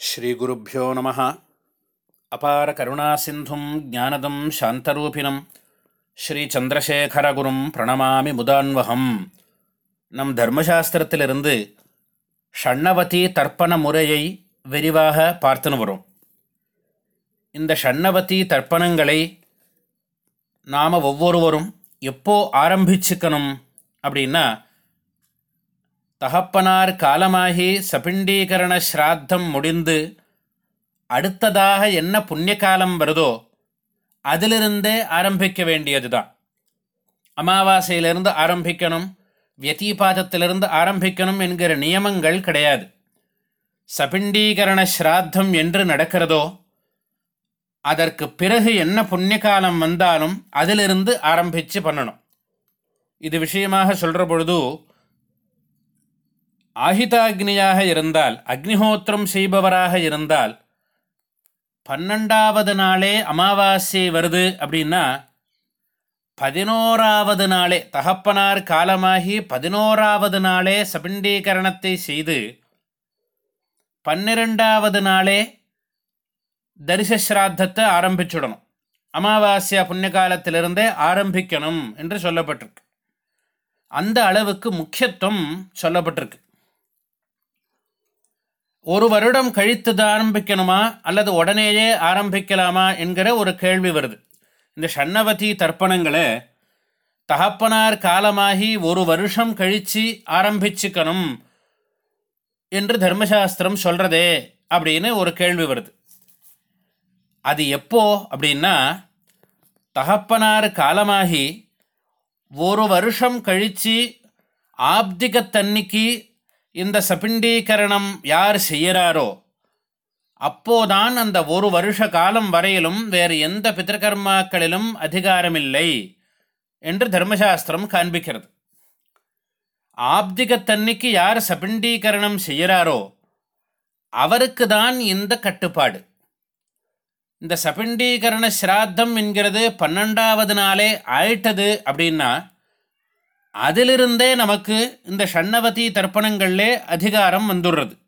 ஸ்ரீகுருப்போ நம. அபார கருணா சிந்தும் ஜானதம் சாந்தரூபிணம். ஸ்ரீச்சந்திரசேகரகுரும் பிரணமாமி முதான்வகம். நம் தர்மசாஸ்திரத்திலிருந்து ஷண்ணவதி தர்ப்பண முறையை விரிவாக பார்த்துன்னு வரும். இந்த ஷண்ணவதி தர்ப்பணங்களை நாம் ஒவ்வொருவரும் எப்போ ஆரம்பிச்சுக்கணும் அப்படின்னா தகப்பனார் காலமாகி சபிண்டீகரண ஸ்ராத்தம் முடிந்து அடுத்ததாக என்ன புண்ணிய காலம் வருதோ அதிலிருந்தே ஆரம்பிக்க வேண்டியது தான் அமாவாசையிலிருந்து ஆரம்பிக்கணும் வியதீபாதத்திலிருந்து ஆரம்பிக்கணும் என்கிற நியமங்கள் கிடையாது. சபிண்டீகரண ஸ்ராத்தம் என்று நடக்கிறதோ அதற்கு பிறகு என்ன புண்ணிய காலம் வந்தாலும் அதிலிருந்து ஆரம்பித்து பண்ணணும். இது விஷயமாக சொல்கிற பொழுது ஆஹிதாக்னியாக இருந்தால் அக்னிஹோத்திரம் செய்பவராக இருந்தால் பன்னெண்டாவது நாளே அமாவாசை வருது அப்படின்னா பதினோராவது நாளே தகப்பனார் காலமாகி பதினோராவது நாளே சபிண்டீகரணத்தை செய்து பன்னிரெண்டாவது நாளே தரிசஸ்ராத்தத்தை ஆரம்பிச்சுடணும். அமாவாஸ்யா புண்ணிய காலத்திலிருந்தே ஆரம்பிக்கணும் என்று சொல்லப்பட்டிருக்கு. அந்த அளவுக்கு முக்கியத்துவம் சொல்லப்பட்டிருக்கு. ஒரு வருடம் கழித்து ஆரம்பிக்கணுமா? அல்லது உடனேயே ஆரம்பிக்கலாமா? என்கிற ஒரு கேள்வி வருது. இந்த ஷண்ணவதி தர்ப்பணங்களை தகப்பனார் காலமாகி ஒரு வருஷம் கழித்து ஆரம்பிச்சுக்கணும் என்று தர்மசாஸ்திரம் சொல்கிறதே அப்படின்னு ஒரு கேள்வி வருது. அது எப்போ அப்படின்னா தகப்பனார் காலமாகி ஒரு வருஷம் கழித்து ஆப்திகத்தன்னைக்கு இந்த சபிண்டீகரணம் யார் செய்கிறாரோ அப்போதான் அந்த ஒரு வருஷ காலம் வரையிலும் வேறு எந்த பித்திருக்கர்மாக்களிலும் அதிகாரமில்லை என்று தர்மசாஸ்திரம் காண்பிக்கிறது. ஆப்திகத்தன்னைக்கு யார் சபிண்டீகரணம் செய்கிறாரோ அவருக்கு தான் இந்த கட்டுப்பாடு. இந்த சபிண்டீகரண சிராத்தம் என்கிறது பன்னெண்டாவது நாளே ஆயிட்டது அப்படின்னா அதிலிருந்தே நமக்கு இந்த ஷண்ணவதி தர்ப்பணங்களிலே அதிகாரம் வந்துடுறது.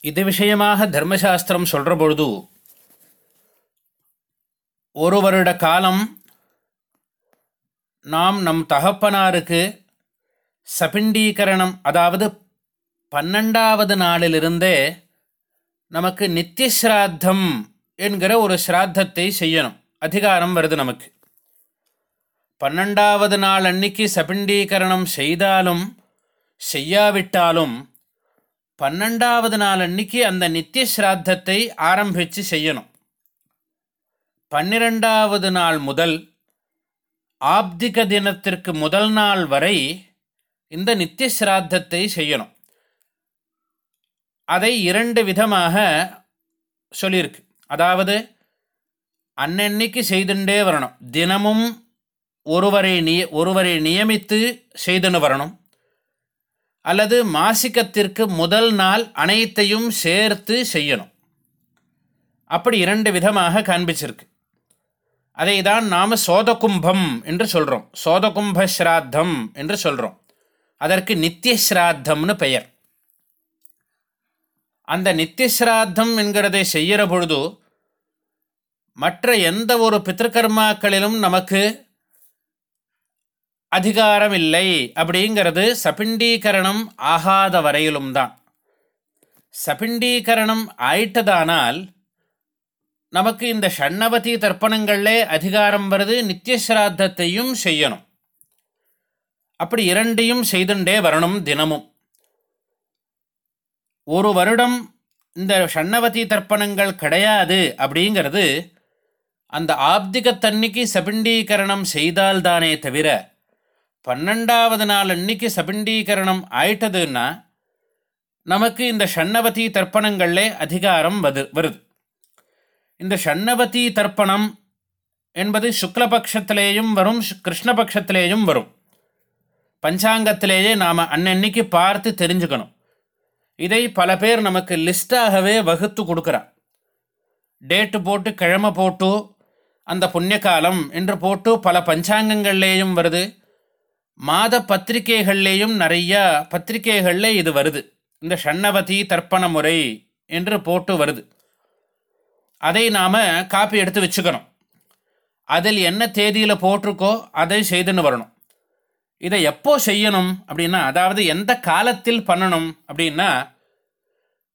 இது விஷயமாக தர்மசாஸ்திரம் சொல்கிற பொழுது ஒரு வருட காலம் நாம் நம் தகப்பனாருக்கு சபிண்டீகரணம் அதாவது பன்னெண்டாவது நாளிலிருந்தே நமக்கு நித்தியஸ்ராத்தம் என்கிற ஒரு ஸ்ராத்தத்தை செய்யணும். அதிகாரம் வருது நமக்கு. பன்னெண்டாவது நாள் அன்னைக்கு சபிண்டீகரணம் செய்தாலும் செய்யாவிட்டாலும் பன்னெண்டாவது நாள் அன்னைக்கு அந்த நித்திய ஸ்ராத்தத்தை ஆரம்பித்து செய்யணும். பன்னிரெண்டாவது நாள் முதல் ஆப்திக தினத்திற்கு முதல் நாள் வரை இந்த நித்திய ஸ்ராத்தத்தை செய்யணும். அதை இரண்டு விதமாக சொல்லியிருக்கு. அதாவது அன்னன்னைக்கு செய்துண்டே வரணும். தினமும் ஒருவரை நிய ஒருவரை நியமித்து செய்துன்னு வரணும். அல்லது மாசிக்கத்திற்கு முதல் நாள் அனைத்தையும் சேர்த்து செய்யணும். அப்படி இரண்டு விதமாக காண்பிச்சிருக்கு. அதை தான் நாம் சோதகும்பம் என்று சொல்கிறோம் சோதகும்ப ஸ்ராத்தம் என்று சொல்கிறோம் அதற்கு நித்திய ஸ்ராத்தம்னு பெயர். அந்த நித்தியஸ்ராத்தம் என்கிறதை செய்கிற பொழுது மற்ற எந்த ஒரு பித்திருக்கர்மாக்களிலும் நமக்கு அதிகாரம் இல்லை அப்படிங்கிறது சபிண்டீகரணம் ஆகாத வரையிலும் தான். சபிண்டீகரணம் ஆயிட்டதானால் நமக்கு இந்த ஷண்ணவதி தர்ப்பணங்களில் அதிகாரம் வருது நித்தியஸ்ராத்தத்தையும் செய்யணும். அப்படி இரண்டையும் செய்துண்டே வரணும் தினமும். ஒரு வருடம் இந்த ஷண்ணவதி தர்ப்பணங்கள் கிடையாது அப்படிங்கிறது அந்த ஆப்திகத்தன்னைக்கு சபிண்டீகரணம் செய்தால்தானே தவிர பன்னெண்டாவது நாள் அன்னைக்கு சபிண்டீகரணம் ஆயிட்டதுன்னா நமக்கு இந்த ஷண்ணவதி தர்ப்பணங்களில் அதிகாரம் வது வருது. இந்த ஷண்ணவதி தர்ப்பணம் என்பது சுக்லபக்ஷத்திலேயும் வரும் கிருஷ்ணபக்ஷத்திலேயும் வரும். பஞ்சாங்கத்திலேயே நாம் அன்னன்னைக்கு பார்த்து தெரிஞ்சுக்கணும். இதை பல பேர் நமக்கு லிஸ்டாகவே வகுத்து கொடுக்குறா. டேட்டு போட்டு கிழமை போட்டு அந்த புண்ணியகாலம் என்று போட்டு பல பஞ்சாங்கங்கள்லேயும் வருது. மாத பத்திரிகைகள்லேயும் நிறையா பத்திரிகைகளில் இது வருது. இந்த ஷண்ணவதி தர்ப்பண முறை என்று போட்டு வருது. அதை நாம் காப்பி எடுத்து வச்சுக்கணும். அதில் என்ன தேதியில் போட்டிருக்கோ அதை செய்துன்னு வரணும். இதை எப்போ செய்யணும் அப்படின்னா அதாவது எந்த காலத்தில் பண்ணணும் அப்படின்னா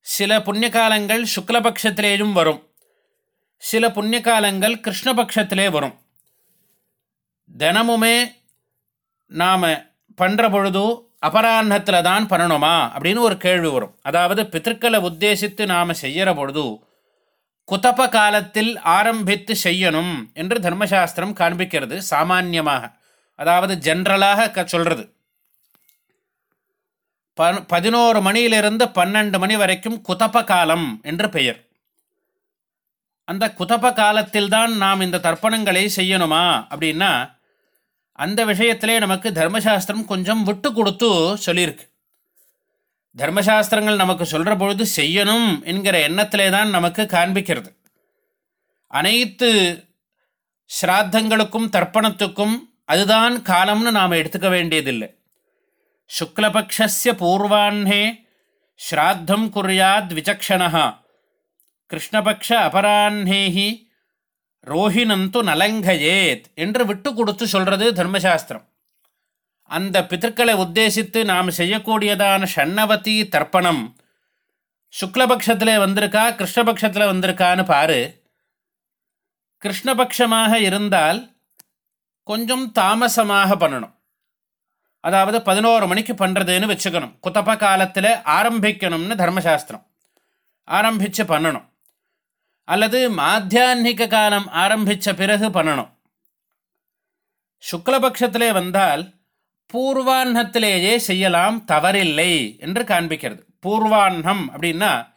சில புண்ணிய காலங்கள் சுக்லபக்ஷத்திலேயும் வரும். சில புண்ணிய காலங்கள் கிருஷ்ணபக்ஷத்திலே வரும். தினமுமே நாம் பண்ணுற பொழுது அபராஹத்தில் தான் பண்ணணுமா அப்படின்னு ஒரு கேள்வி வரும். அதாவது பித்திருக்களை உத்தேசித்து நாம் செய்கிற பொழுது குதப்ப காலத்தில் ஆரம்பித்து செய்யணும் என்று தர்மசாஸ்திரம் காண்பிக்கிறது சாமான்யமாக. அதாவது ஜென்ரலாக க சொல்கிறது ப பதினோரு மணியிலிருந்து பன்னெண்டு மணி வரைக்கும் குதப்ப காலம் என்று பெயர். அந்த குதப்ப காலத்தில்தான் நாம் இந்த தர்ப்பணங்களை செய்யணுமா அப்படின்னா அந்த விஷயத்திலே நமக்கு தர்மசாஸ்திரம் கொஞ்சம் விட்டு கொடுத்து சொல்லியிருக்கு. தர்மசாஸ்திரங்கள் நமக்கு சொல்கிற பொழுது செய்யணும் என்கிற எண்ணத்திலே தான் நமக்கு காண்பிக்கிறது. அனைத்து ஸ்ராத்தங்களுக்கும் தர்ப்பணத்துக்கும் அதுதான் காலம்னு நாம் எடுத்துக்க வேண்டியதில்லை. சுக்லபக்ஷஸ்ய பூர்வாண்ணே ஸ்ராத்தம் குர்யாத் விசக்ஷணா கிருஷ்ணபக்ஷ அபராஹ்னேஹி ரோஹினந்து நலங்கயேத் என்று விட்டு கொடுத்து சொல்கிறது தர்மசாஸ்திரம். அந்த பித்தர்களை உத்தேசித்து நாம் செய்யக்கூடியதான ஷண்ணவதி தர்ப்பணம் சுக்லபக்ஷத்தில் வந்திருக்கா கிருஷ்ணபக்ஷத்தில் வந்திருக்கான்னு பாரு. கிருஷ்ணபக்ஷமாக இருந்தால் கொஞ்சம் தாமசமாக பண்ணணும். அதாவது பதினோரு மணிக்கு பண்ணுறதுன்னு வச்சுக்கணும். குத்தப்ப காலத்தில் ஆரம்பிக்கணும்னு தர்மசாஸ்திரம். ஆரம்பித்து பண்ணணும். அல்லது மாத்தியான்மிக காலம் ஆரம்பித்த பிறகு பண்ணணும். சுக்லபக்ஷத்திலே வந்தால் பூர்வான்னத்திலேயே செய்யலாம் தவறில்லை என்று காண்பிக்கிறது. பூர்வான்னம் அப்படின்னா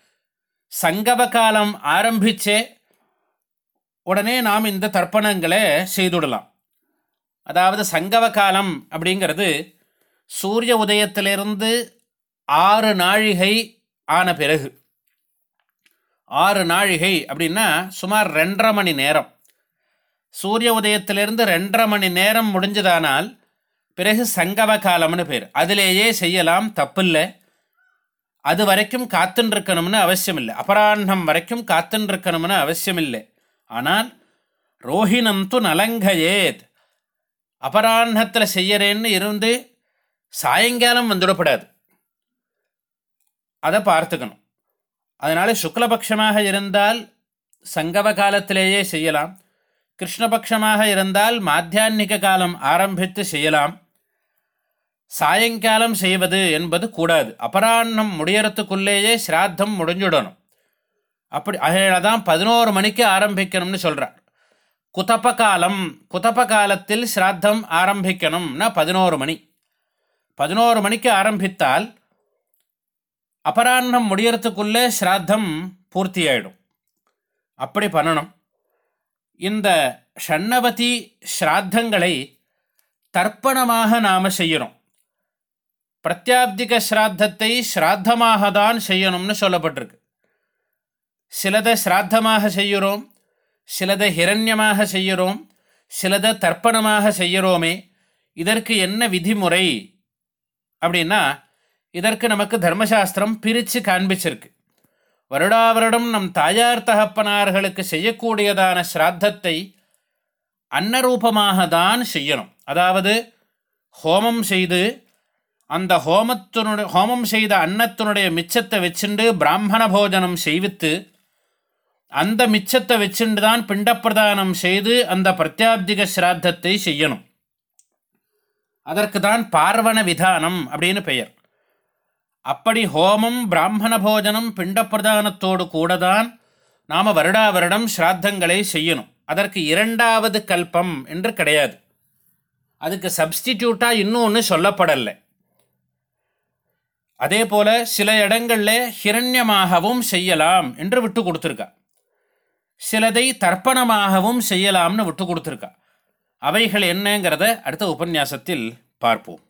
சங்கவ காலம் ஆரம்பிச்சே உடனே நாம் இந்த தர்ப்பணங்களை செய்துடலாம். அதாவது சங்கவ காலம் அப்படிங்கிறது சூரிய உதயத்திலிருந்து ஆறு நாழிகை ஆன பிறகு. ஆறு நாழிகை அப்படின்னா சுமார் ரெண்டரை மணி நேரம். சூரிய உதயத்திலிருந்து ரெண்டரை மணி நேரம் முடிஞ்சதானால் பிறகு சங்கவ காலம்னு பேர். அதிலேயே செய்யலாம் தப்பில்லை. அது வரைக்கும் காத்துன்ருக்கணும்னு அவசியம் இல்லை அபராண்ணம் வரைக்கும் காத்துன்ருக்கணும்னு அவசியம் இல்லை ஆனால் ரோஹிணம் து நலங்கயேத். அபராண்ணத்தில் செய்யறேன்னு இருந்து சாயங்காலம் வந்துடப்படாது. அதை பார்த்துக்கணும். அதனால் சுக்லபக்ஷமாக இருந்தால் சங்கவ காலத்திலேயே செய்யலாம். கிருஷ்ணபக்ஷமாக இருந்தால் மாத்தியான்மிக காலம் ஆரம்பித்து செய்யலாம். சாயங்காலம் செய்வது என்பது கூடாது. அபராண்ணம் முடியறதுக்குள்ளேயே ஸ்ராத்தம் முடிஞ்சுடணும். அப்படி அதனால தான் பதினோரு மணிக்கு ஆரம்பிக்கணும்னு சொல்கிறார் குதப்ப காலம் குதப்ப காலத்தில் ஸ்ராத்தம் ஆரம்பிக்கணும்னா பதினோரு மணி. பதினோரு மணிக்கு ஆரம்பித்தால் அபராண்ணம் முடியறதுக்குள்ளே ஸ்ராத்தம் பூர்த்தி ஆகிடும் அப்படி பண்ணணும். இந்த ஷண்ணவதி ஸ்ராத்தங்களை தர்ப்பணமாக நாம் செய்யணும். பிரத்யாப்திக ஸ்ராத்தத்தை ஸ்ராத்தமாக தான் செய்யணும்னு சொல்லப்பட்டிருக்கு. சிலதை ஸ்ராத்தமாக செய்கிறோம் சிலதை ஹிரண்யமாக செய்கிறோம் சிலதை தர்ப்பணமாக செய்கிறோமே இதற்கு என்ன விதிமுறை அப்படின்னா இதற்கு நமக்கு தர்மசாஸ்திரம் பிரித்து காண்பிச்சிருக்கு. வருடா வருடம் நம் தாயார் தகப்பனார்களுக்கு செய்யக்கூடியதான ஸ்ராத்தத்தை அன்னரூபமாக தான் செய்யணும். அதாவது ஹோமம் செய்து அந்த ஹோமத்தினுடைய ஹோமம் செய்த அன்னத்தினுடைய மிச்சத்தை வச்சுண்டு பிராமண போஜனம் செய்வித்து அந்த மிச்சத்தை வச்சுண்டு தான் பிண்டப்பிரதானம் செய்து அந்த பிரத்யாப்திக ஸ்ராத்தத்தை செய்யணும். அதற்கு தான் பார்வண விதானம் அப்படின்னு பெயர். அப்படி ஹோமம் பிராமண போஜனம் பிண்டப்பிரதானத்தோடு கூட தான் நாம் வருடா வருடம் ஸ்ராத்தங்களை செய்யணும். அதற்கு இரண்டாவது கல்பம் என்று கிடையாது. அதுக்கு சப்ஸ்டிடியூட்டாக இன்னும் ஒன்று சொல்லப்படலை. அதே போல் சில இடங்களில் ஹிரண்யமாகவும் செய்யலாம் என்று விட்டு கொடுத்துருக்கா. சிலதை தர்ப்பணமாகவும் செய்யலாம்னு விட்டு கொடுத்துருக்கா. அவைகள் என்னங்கிறத அடுத்த உபன்யாசத்தில் பார்ப்போம்.